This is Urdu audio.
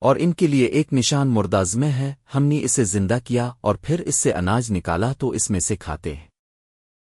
اور ان کے لیے ایک نشان مردازمے ہے، ہم نے اسے زندہ کیا اور پھر اس سے اناج نکالا تو اس میں سے کھاتے ہیں۔